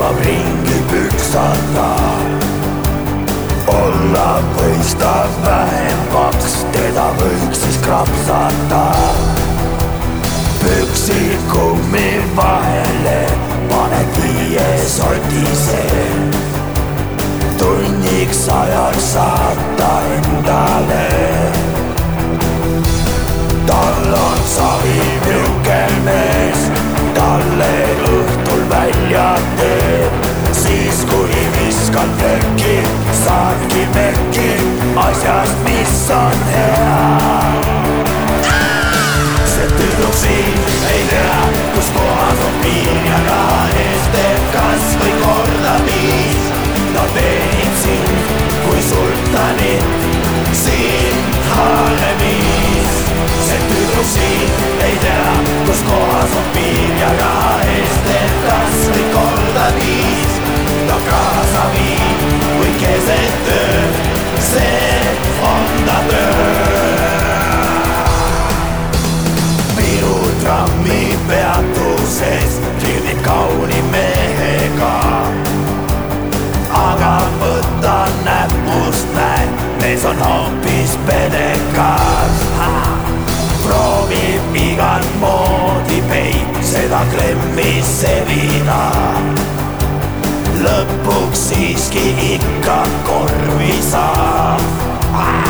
jõuab ringi püksata. olla võis ta vähemaks, teda võiks siis krapsata. püksid kummi vahele, paned viie sotise. tunniks ajaks saata enda saangi märki asjast, mis on hea. see tüdruk siin ei tea, kus kohas on piir ja raha eest teeb kasvõi korda viis. ta teenib sind, kui sultanit siin haareb. lõpuks siiski ikka korvi saab. Ah!